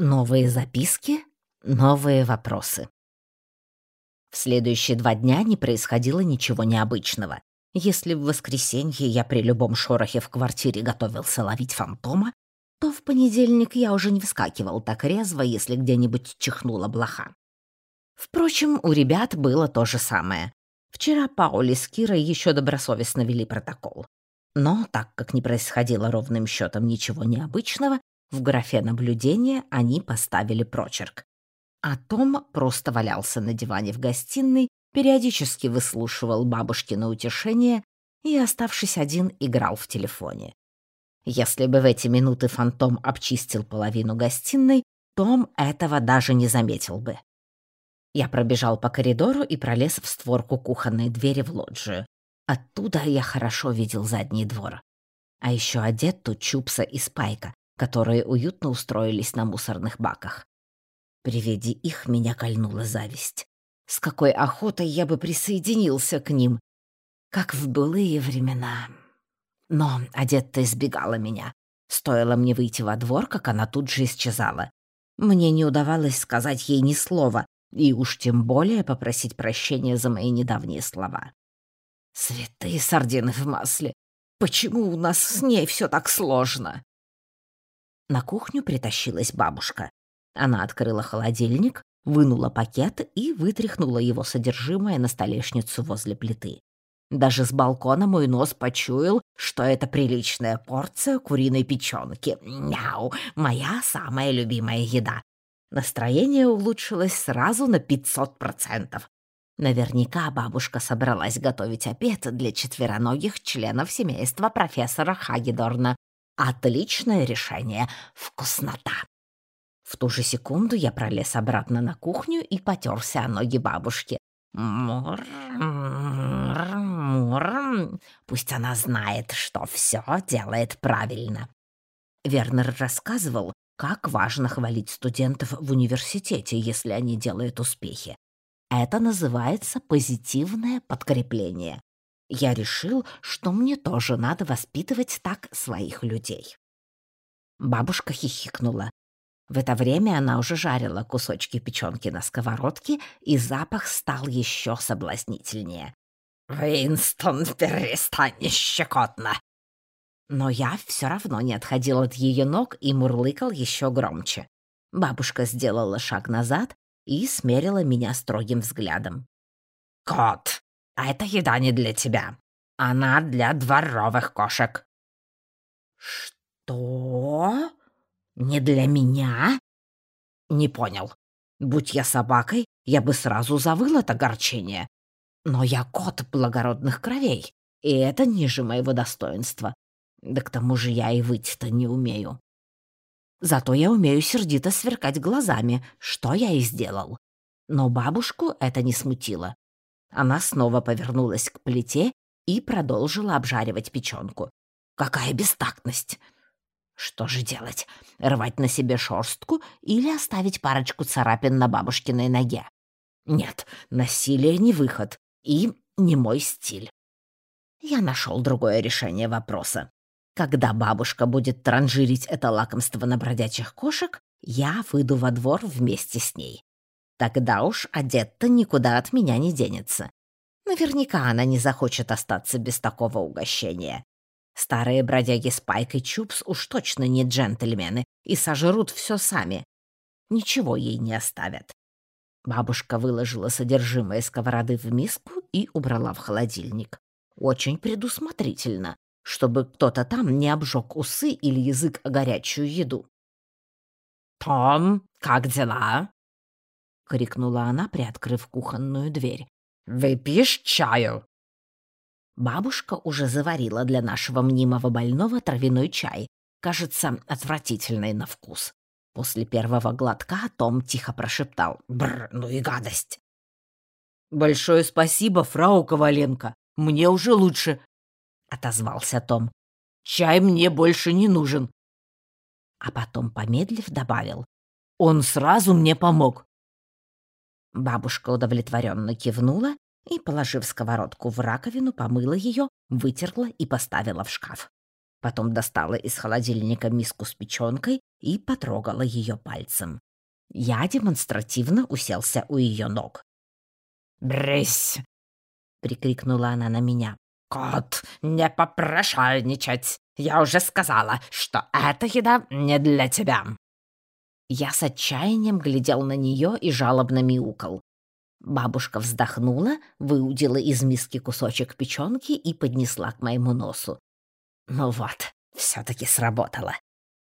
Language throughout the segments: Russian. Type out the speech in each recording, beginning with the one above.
Новые записки, новые вопросы. В следующие два дня не происходило ничего необычного. Если в воскресенье я при любом шорохе в квартире готовился ловить фантома, то в понедельник я уже не вскакивал так резво, если где-нибудь чихнула блоха. Впрочем, у ребят было то же самое. Вчера Паули с Кирой еще добросовестно вели протокол. Но, так как не происходило ровным счетом ничего необычного, в графе наблюдения они поставили прочерк. А Том просто валялся на диване в гостиной, периодически выслушивал бабушкино утешение и, оставшись один, играл в телефоне. Если бы в эти минуты фантом обчистил половину гостиной, Том этого даже не заметил бы. Я пробежал по коридору и пролез в створку кухонной двери в лоджию. Оттуда я хорошо видел задний двор. А еще одет тут Чупса и Спайка, которые уютно устроились на мусорных баках. При виде их меня кольнула зависть. С какой охотой я бы присоединился к ним, как в былые времена. Но одет-то избегала меня. Стоило мне выйти во двор, как она тут же исчезала. Мне не удавалось сказать ей ни слова, и уж тем более попросить прощения за мои недавние слова. Святые сардины в масле! Почему у нас с ней все так сложно? На кухню притащилась бабушка. Она открыла холодильник, вынула пакет и вытряхнула его содержимое на столешницу возле плиты. Даже с балкона мой нос почуял, что это приличная порция куриной печенки. Мяу, моя самая любимая еда. Настроение улучшилось сразу на 500%. Наверняка бабушка собралась готовить обед для четвероногих членов семейства профессора Хагедорна. Отличное решение. Вкуснота. В ту же секунду я пролез обратно на кухню и потерся о ноги бабушки. Мур, мур, мур. Пусть она знает, что все делает правильно. Вернер рассказывал, как важно хвалить студентов в университете, если они делают успехи. Это называется позитивное подкрепление. Я решил, что мне тоже надо воспитывать так своих людей. Бабушка хихикнула. В это время она уже жарила кусочки печенки на сковородке, и запах стал еще соблазнительнее. «Винстон, перестань щекотно!» Но я все равно не отходил от ее ног и мурлыкал еще громче. Бабушка сделала шаг назад и смерила меня строгим взглядом. «Кот, а эта еда не для тебя. Она для дворовых кошек». «Что? Не для меня?» «Не понял. Будь я собакой, я бы сразу завыл от огорчения. Но я кот благородных кровей, и это ниже моего достоинства. Да к тому же я и выть-то не умею. Зато я умею сердито сверкать глазами, что я и сделал. Но бабушку это не смутило. Она снова повернулась к плите и продолжила обжаривать печенку. Какая бестактность! Что же делать? Рвать на себе шерстку или оставить парочку царапин на бабушкиной ноге? Нет, насилие не выход и не мой стиль. Я нашел другое решение вопроса. Когда бабушка будет транжирить это лакомство на бродячих кошек, я выйду во двор вместе с ней. Тогда уж одет-то никуда от меня не денется. Наверняка она не захочет остаться без такого угощения. Старые бродяги Спайк и Чупс уж точно не джентльмены и сожрут все сами. Ничего ей не оставят. Бабушка выложила содержимое сковороды в миску и убрала в холодильник. Очень предусмотрительно чтобы кто-то там не обжег усы или язык о горячую еду. «Том, как дела?» — крикнула она, приоткрыв кухонную дверь. «Выпьешь чаю?» Бабушка уже заварила для нашего мнимого больного травяной чай, кажется, отвратительный на вкус. После первого глотка Том тихо прошептал «Бррр, ну и гадость!» «Большое спасибо, фрау Коваленко, мне уже лучше», — отозвался Том. «Чай мне больше не нужен». А потом, помедлив, добавил. «Он сразу мне помог». Бабушка удовлетворенно кивнула и, положив сковородку в раковину, помыла ее, вытерла и поставила в шкаф. Потом достала из холодильника миску с печенкой и потрогала ее пальцем. Я демонстративно уселся у ее ног. «Брысь!» — прикрикнула она на меня. «Кот, не попрошайничать! Я уже сказала, что эта еда не для тебя!» Я с отчаянием глядел на нее и жалобно мяукал. Бабушка вздохнула, выудила из миски кусочек печенки и поднесла к моему носу. Ну вот, все-таки сработало.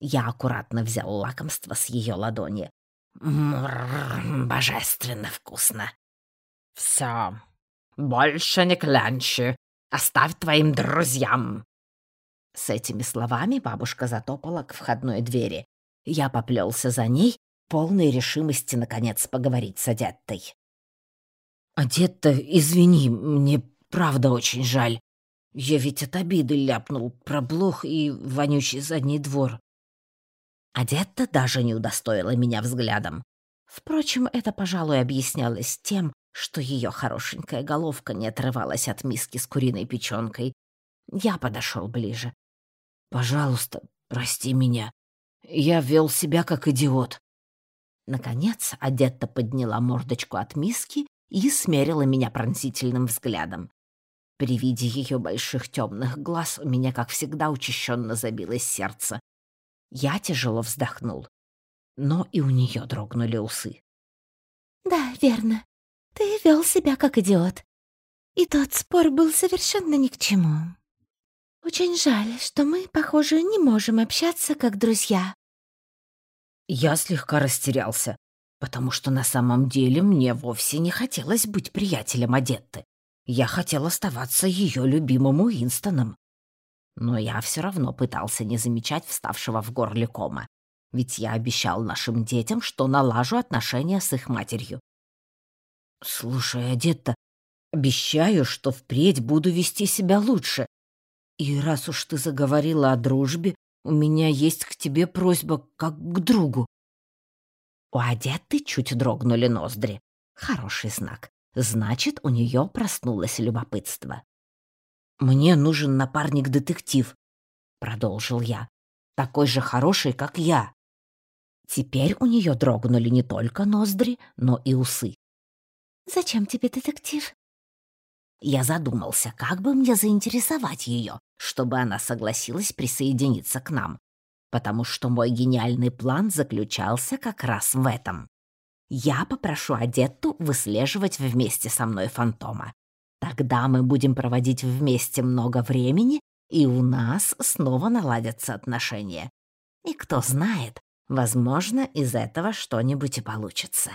Я аккуратно взял лакомство с ее ладони. Мрррр, божественно вкусно. Все, больше не клянчи. Оставь твоим друзьям. С этими словами бабушка затопала к входной двери. Я поплелся за ней, полной решимости, наконец, поговорить с Адеттой. «Адетта, извини, мне правда очень жаль. Я ведь от обиды ляпнул про блох и вонючий задний двор». Адетта даже не удостоила меня взглядом. Впрочем, это, пожалуй, объяснялось тем, что ее хорошенькая головка не отрывалась от миски с куриной печенкой. Я подошел ближе. «Пожалуйста, прости меня. Я вел себя как идиот». Наконец, Адетта подняла мордочку от миски и смерила меня пронзительным взглядом. При виде ее больших темных глаз у меня, как всегда, учащенно забилось сердце. Я тяжело вздохнул, но и у нее дрогнули усы. «Да, верно. Ты вел себя как идиот. И тот спор был совершенно ни к чему. Очень жаль, что мы, похоже, не можем общаться как друзья». Я слегка растерялся потому что на самом деле мне вовсе не хотелось быть приятелем Адетты. Я хотел оставаться ее любимым Уинстоном. Но я все равно пытался не замечать вставшего в горле кома, ведь я обещал нашим детям, что налажу отношения с их матерью. «Слушай, Адетта, обещаю, что впредь буду вести себя лучше. И раз уж ты заговорила о дружбе, у меня есть к тебе просьба как к другу. У Адетты чуть дрогнули ноздри. Хороший знак. Значит, у нее проснулось любопытство. «Мне нужен напарник-детектив», — продолжил я. «Такой же хороший, как я». Теперь у нее дрогнули не только ноздри, но и усы. «Зачем тебе детектив?» Я задумался, как бы мне заинтересовать ее, чтобы она согласилась присоединиться к нам потому что мой гениальный план заключался как раз в этом. Я попрошу Адетту выслеживать вместе со мной фантома. Тогда мы будем проводить вместе много времени, и у нас снова наладятся отношения. И кто знает, возможно, из этого что-нибудь и получится.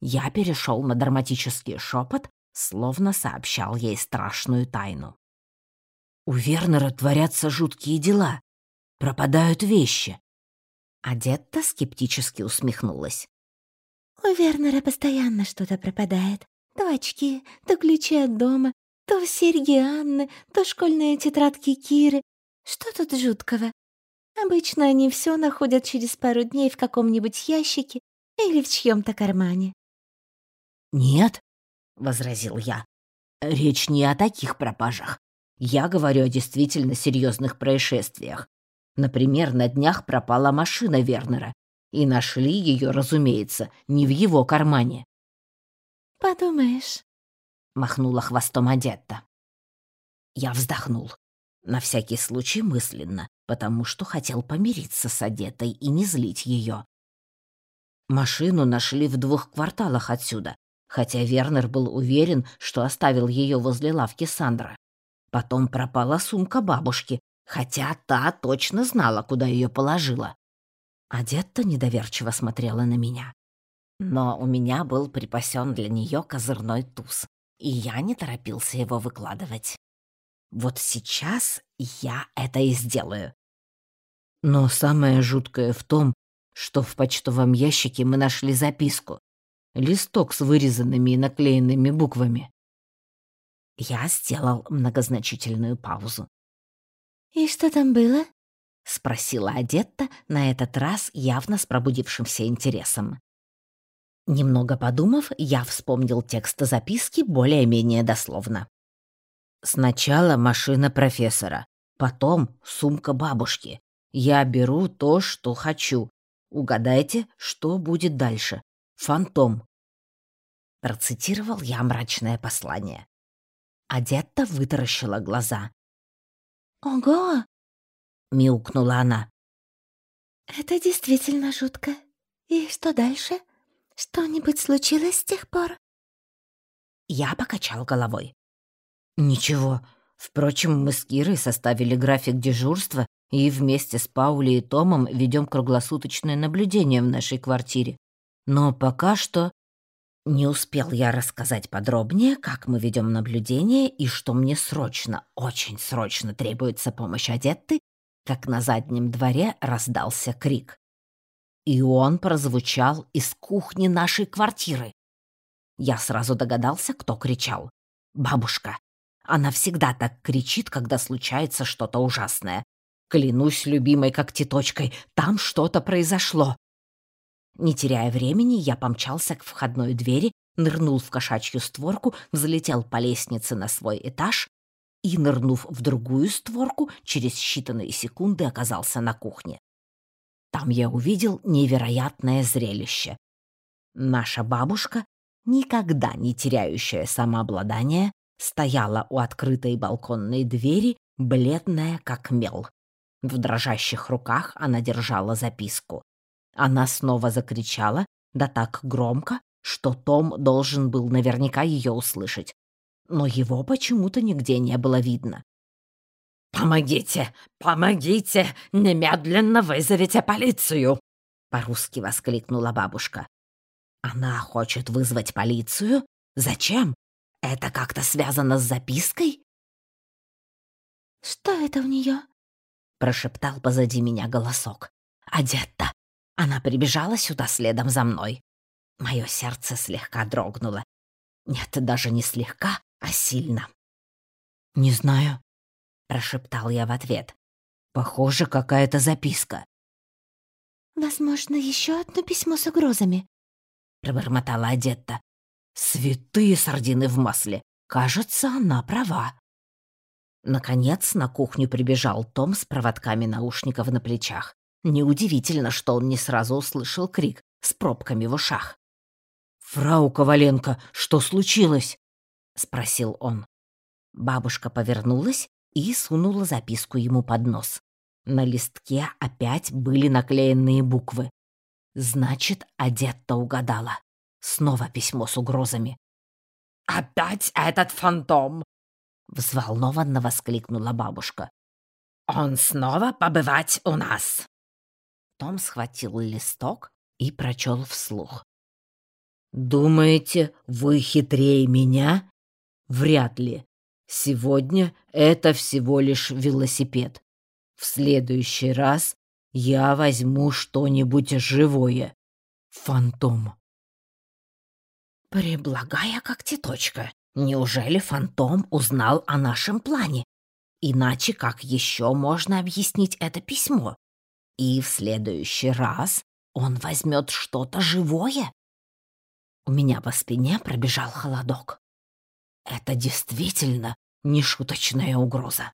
Я перешел на драматический шепот, словно сообщал ей страшную тайну. У Вернера творятся жуткие дела. Пропадают вещи. Адетта скептически усмехнулась. У Вернера постоянно что-то пропадает. То очки, то ключи от дома, то серьги Анны, то школьные тетрадки Киры. Что тут жуткого? Обычно они все находят через пару дней в каком-нибудь ящике или в чьем-то кармане. «Нет», — возразил я, — «речь не о таких пропажах. Я говорю о действительно серьезных происшествиях. Например, на днях пропала машина Вернера, и нашли ее, разумеется, не в его кармане. «Подумаешь», — махнула хвостом Адетта. Я вздохнул, на всякий случай мысленно, потому что хотел помириться с Адетой и не злить ее. Машину нашли в двух кварталах отсюда, хотя Вернер был уверен, что оставил ее возле лавки Сандра. Потом пропала сумка бабушки, хотя та точно знала, куда ее положила. Адетта недоверчиво смотрела на меня. Но у меня был припасен для нее козырной туз, и я не торопился его выкладывать. Вот сейчас я это и сделаю. Но самое жуткое в том, что в почтовом ящике мы нашли записку. Листок с вырезанными и наклеенными буквами. Я сделал многозначительную паузу. «И что там было?» — спросила Адетта, на этот раз явно с пробудившимся интересом. Немного подумав, я вспомнил текст записки более-менее дословно. Сначала машина профессора, Потом сумка бабушки. Я беру то, что хочу. Угадайте, что будет дальше. Фантом. Процитировал я мрачное послание. Адетта вытаращила глаза. «Ого!» — мяукнула она. «Это действительно жутко. И что дальше? Что-нибудь случилось с тех пор?» Я покачал головой. «Ничего. Впрочем, мы с Кирой составили график дежурства и вместе с Паули и Томом ведем круглосуточное наблюдение в нашей квартире. Но пока что не успел я рассказать подробнее, как мы ведем наблюдение и что мне срочно, очень срочно требуется помощь Адетты, как на заднем дворе раздался крик. И он прозвучал из кухни нашей квартиры. Я сразу догадался, кто кричал. Бабушка. Она всегда так кричит, когда случается что-то ужасное. Клянусь любимой когтеточкой, там что-то произошло. Не теряя времени, я помчался к входной двери, нырнул в кошачью створку, взлетел по лестнице на свой этаж и, нырнув в другую створку, через считанные секунды оказался на кухне. Там я увидел невероятное зрелище. Наша бабушка, никогда не теряющая самообладание, стояла у открытой балконной двери, бледная как мел. В дрожащих руках она держала записку. Она снова закричала, да так громко, что Том должен был наверняка ее услышать. Но его почему-то нигде не было видно. «Помогите! Помогите! Немедленно вызовите полицию!» По-русски воскликнула бабушка. «Она хочет вызвать полицию? Зачем? Это как-то связано с запиской?» «Что это у нее?» прошептал позади меня голосок. «Адетта, она прибежала сюда следом за мной. Мое сердце слегка дрогнуло. Нет, даже не слегка, а сильно. «Не знаю», — прошептал я в ответ. «Похоже, какая-то записка». «Возможно, еще одно письмо с угрозами», — пробормотала Адетта. «Святые сардины в масле! Кажется, она права». Наконец на кухню прибежал Том с проводками наушников на плечах. Неудивительно, что он не сразу услышал крик с пробками в ушах. «Фрау Коваленко, что случилось?» — спросил он. Бабушка повернулась и сунула записку ему под нос. На листке опять были наклеенные буквы. Значит, Адетта угадала. Снова письмо с угрозами. «Опять этот фантом!» — взволнованно воскликнула бабушка. «Он снова побывать у нас!» Том схватил листок и прочел вслух. «Думаете, вы хитрее меня? Вряд ли. Сегодня это всего лишь велосипед. В следующий раз я возьму что-нибудь живое. Фантом». Преблагая когтеточка, неужели фантом узнал о нашем плане? Иначе как еще можно объяснить это письмо? И в следующий раз он возьмет что-то живое? У меня по спине пробежал холодок. Это действительно нешуточная угроза.